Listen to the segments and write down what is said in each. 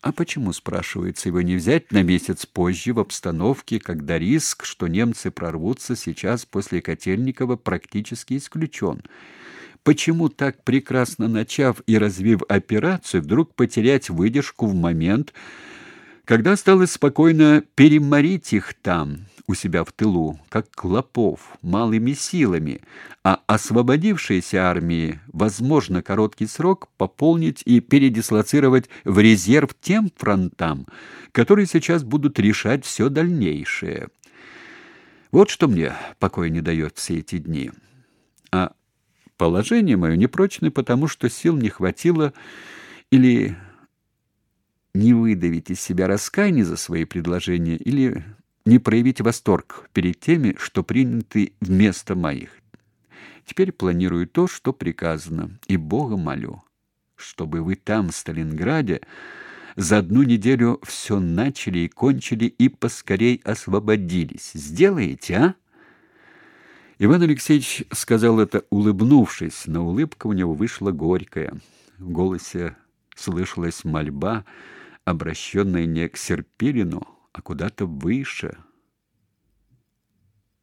А почему, спрашивается, его не взять на месяц позже в обстановке, когда риск, что немцы прорвутся сейчас после Котельникова, практически исключен? Почему так прекрасно начав и развив операцию, вдруг потерять выдержку в момент, когда осталось спокойно переморить их там, у себя в тылу, как клопов, малыми силами, а освободившиеся армии, возможно, короткий срок пополнить и передислоцировать в резерв тем фронтам, которые сейчас будут решать все дальнейшее. Вот что мне покоя не дает все эти дни. А положение мое непрочное, потому что сил не хватило или не выдавить из себя раскаяние за свои предложения, или не проявить восторг перед теми, что приняты вместо моих. Теперь планирую то, что приказано, и Бога молю, чтобы вы там, в Сталинграде, за одну неделю все начали и кончили и поскорей освободились. Сделаете, а? Иван Алексеевич сказал это, улыбнувшись, но улыбка у него вышла горькая. В голосе слышалась мольба, обращенная не к Серпилину, а куда-то выше,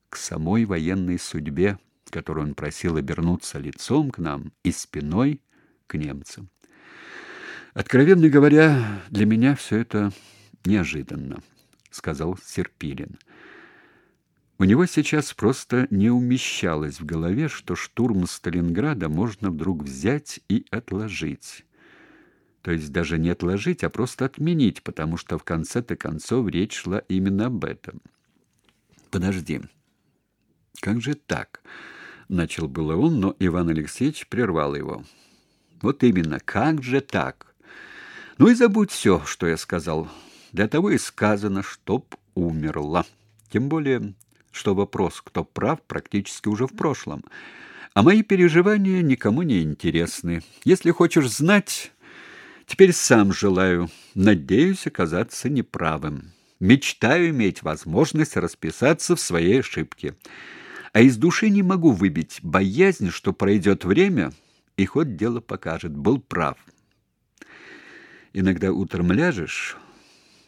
к самой военной судьбе, которую он просил обернуться лицом к нам и спиной к немцам. Откровенно говоря, для меня все это неожиданно, сказал Серпилин. У него сейчас просто не умещалось в голове, что штурм Сталинграда можно вдруг взять и отложить. То есть даже не отложить, а просто отменить, потому что в конце-то концов речь шла именно об этом. Подожди. Как же так? начал было он, но Иван Алексеевич прервал его. Вот именно, как же так? Ну и забудь все, что я сказал. Для того и сказано, чтоб умерла. Тем более, что вопрос, кто прав, практически уже в прошлом. А мои переживания никому не интересны. Если хочешь знать, Теперь сам желаю, надеюсь оказаться неправым. Мечтаю иметь возможность расписаться в своей ошибке. А из души не могу выбить боязнь, что пройдет время, и хоть дело покажет, был прав. Иногда утром ляжешь,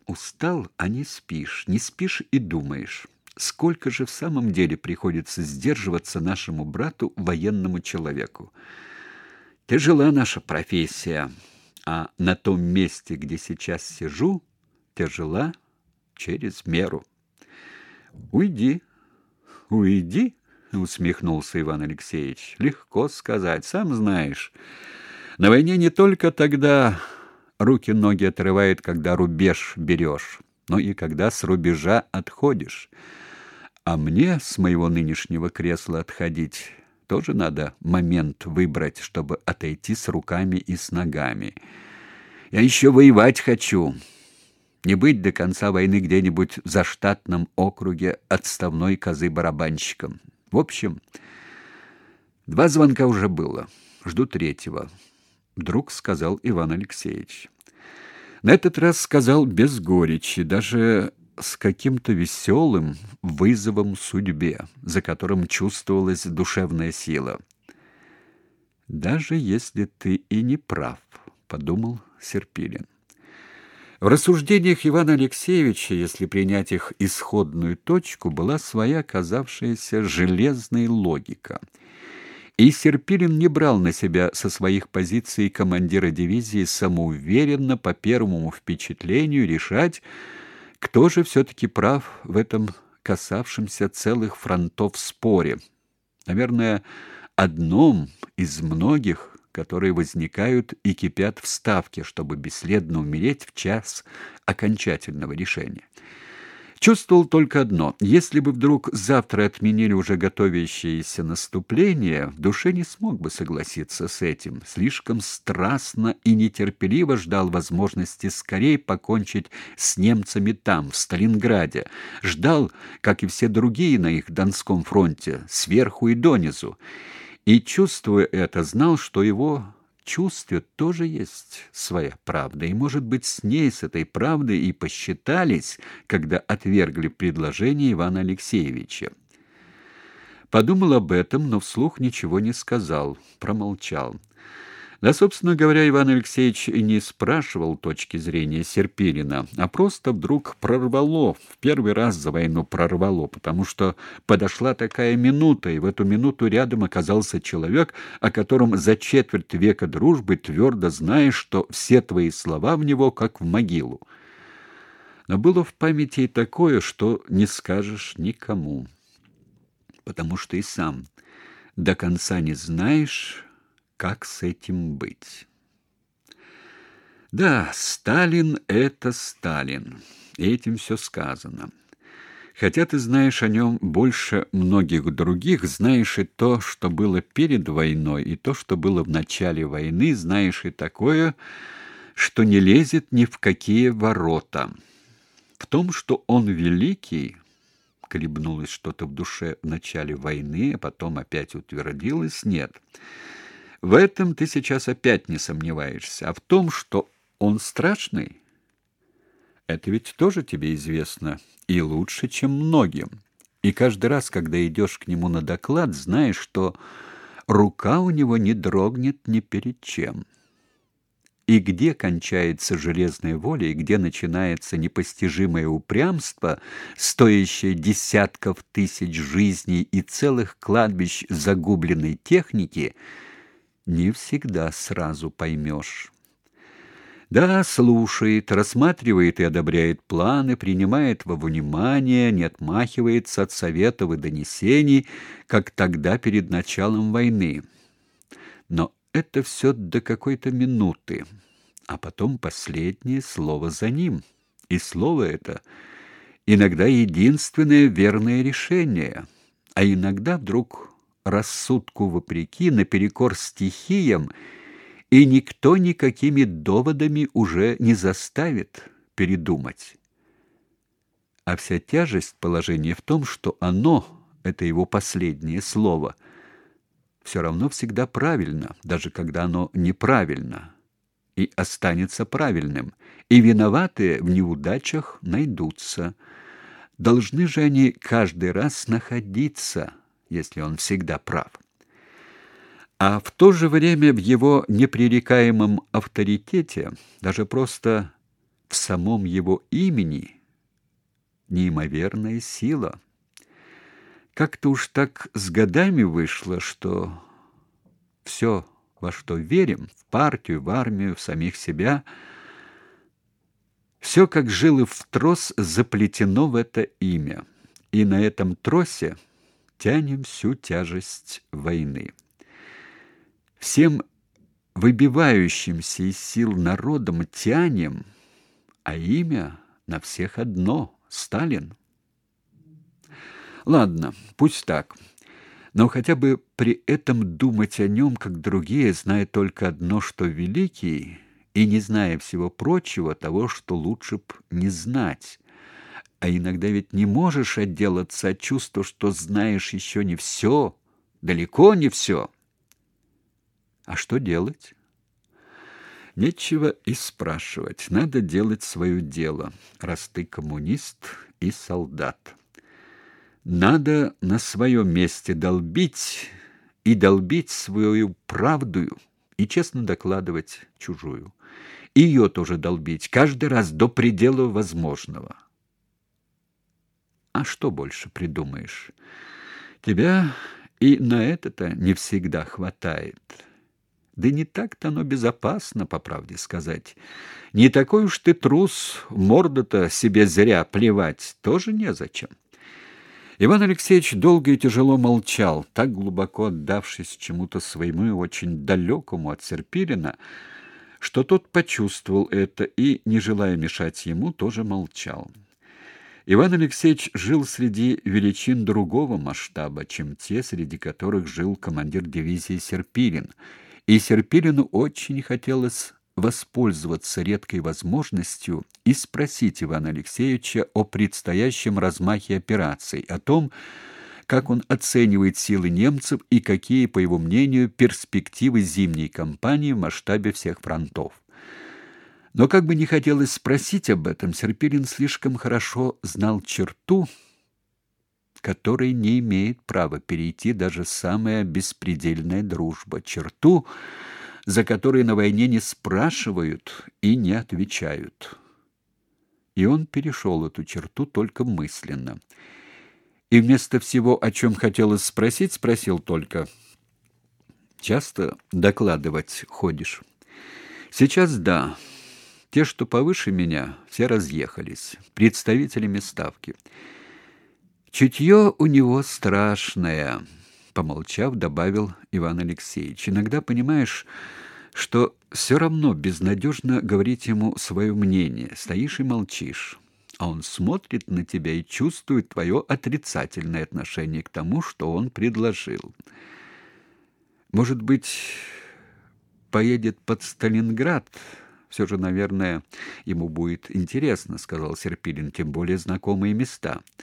устал, а не спишь, не спишь и думаешь, сколько же в самом деле приходится сдерживаться нашему брату, военному человеку. Тяжела наша профессия а на том месте, где сейчас сижу, тяжела через меру. Уйди. Уйди, усмехнулся Иван Алексеевич. Легко сказать, сам знаешь. На войне не только тогда руки-ноги отрывает, когда рубеж берешь, но и когда с рубежа отходишь. А мне с моего нынешнего кресла отходить тоже надо момент выбрать, чтобы отойти с руками и с ногами. Я еще воевать хочу. Не быть до конца войны где-нибудь в заштатном округе отставной козы-барабанщиком. В общем, два звонка уже было. Жду третьего. Вдруг сказал Иван Алексеевич. На этот раз сказал без горечи, даже с каким-то веселым вызовом судьбе, за которым чувствовалась душевная сила. «Даже если ты и не прав», — подумал Серпилин. В рассуждениях Ивана Алексеевича, если принять их исходную точку, была своя оказавшаяся железная логика. И Серпилин не брал на себя со своих позиций командира дивизии самоуверенно по первому впечатлению решать, кто же все-таки прав в этом касавшемся целых фронтов споре? Наверное, одном из многих, которые возникают и кипят в ставке, чтобы бесследно умереть в час окончательного решения. Чувствовал только одно: если бы вдруг завтра отменили уже готовящееся наступление, в душе не смог бы согласиться с этим. Слишком страстно и нетерпеливо ждал возможности скорее покончить с немцами там, в Сталинграде. Ждал, как и все другие на их Донском фронте, сверху и донизу. И чувствуя это, знал, что его чувстве тоже есть своя правда, и, может быть, с ней, с этой правдой и посчитались, когда отвергли предложение Ивана Алексеевича. Подумал об этом, но вслух ничего не сказал, промолчал. Да, собственно говоря, Иван Алексеевич и не спрашивал точки зрения Серпирина, а просто вдруг прорвало, в первый раз за войну прорвало, потому что подошла такая минута, и в эту минуту рядом оказался человек, о котором за четверть века дружбы твердо знаешь, что все твои слова в него как в могилу. Но было в памяти и такое, что не скажешь никому, потому что и сам до конца не знаешь, как с этим быть. Да, Сталин — это Сталин, этим все сказано. Хотя ты знаешь о нем больше многих других, знаешь и то, что было перед войной, и то, что было в начале войны, знаешь и такое, что не лезет ни в какие ворота. В том, что он великий, колебнулось что-то в душе в начале войны, а потом опять утвердилось, нет. В этом ты сейчас опять не сомневаешься, а в том, что он страшный, это ведь тоже тебе известно, и лучше, чем многим. И каждый раз, когда идешь к нему на доклад, знаешь, что рука у него не дрогнет ни перед чем. И где кончается железная воля, и где начинается непостижимое упрямство, стоящее десятков тысяч жизней и целых кладбищ загубленной техники — не всегда сразу поймешь. Да, слушает, рассматривает и одобряет планы, принимает во внимание, не отмахивается от советов и донесений, как тогда перед началом войны. Но это все до какой-то минуты, а потом последнее слово за ним. И слово это иногда единственное верное решение, а иногда вдруг рассудку вопреки, наперекор стихиям, и никто никакими доводами уже не заставит передумать. А вся тяжесть положения в том, что оно, это его последнее слово, все равно всегда правильно, даже когда оно неправильно, и останется правильным, и виноватые в неудачах найдутся. Должны же они каждый раз находиться – если он всегда прав. А в то же время в его непререкаемом авторитете, даже просто в самом его имени, неимоверная сила. Как-то уж так с годами вышло, что все, во что верим, в партию, в армию, в самих себя, все, как жилы в трос, заплетено в это имя. И на этом тросе тянем всю тяжесть войны. Всем выбивающимся из сил народом тянем, а имя на всех одно — Сталин. Ладно, пусть так. Но хотя бы при этом думать о нем, как другие, зная только одно, что великий, и не зная всего прочего, того, что лучше б не знать. А иногда ведь не можешь отделаться от чувства, что знаешь еще не все, далеко не все. А что делать? Нечего и спрашивать. Надо делать свое дело, раз ты коммунист и солдат. Надо на своем месте долбить и долбить свою правду и честно докладывать чужую. Ее тоже долбить, каждый раз до предела возможного. А что больше придумаешь? Тебя и на это-то не всегда хватает. Да не так-то оно безопасно, по правде сказать. Не такой уж ты трус, морду-то себе зря плевать тоже незачем. Иван Алексеевич долго и тяжело молчал, так глубоко отдавшись чему-то своему и очень далекому от Серпилина, что тот почувствовал это и, не желая мешать ему, тоже молчал. Иван Алексеевич жил среди величин другого масштаба, чем те, среди которых жил командир дивизии Серпилин, и Серпилину очень хотелось воспользоваться редкой возможностью и спросить Ивана Алексеевича о предстоящем размахе операций, о том, как он оценивает силы немцев и какие, по его мнению, перспективы зимней кампании в масштабе всех фронтов. Но как бы не хотелось спросить об этом, Серпилин слишком хорошо знал черту, которой не имеет права перейти даже самая беспредельная дружба, черту, за которые на войне не спрашивают и не отвечают. И он перешел эту черту только мысленно. И вместо всего, о чем хотелось спросить, спросил только: "Часто докладывать ходишь?" "Сейчас да. Те, что повыше меня, все разъехались, представителями ставки. Чутье у него страшное помолчав, добавил Иван Алексеевич. Иногда понимаешь, что все равно безнадежно говорить ему свое мнение. Стоишь и молчишь. А он смотрит на тебя и чувствует твое отрицательное отношение к тому, что он предложил. Может быть, поедет под Сталинград? Все же, наверное, ему будет интересно, сказал Серпилин, тем более знакомые места.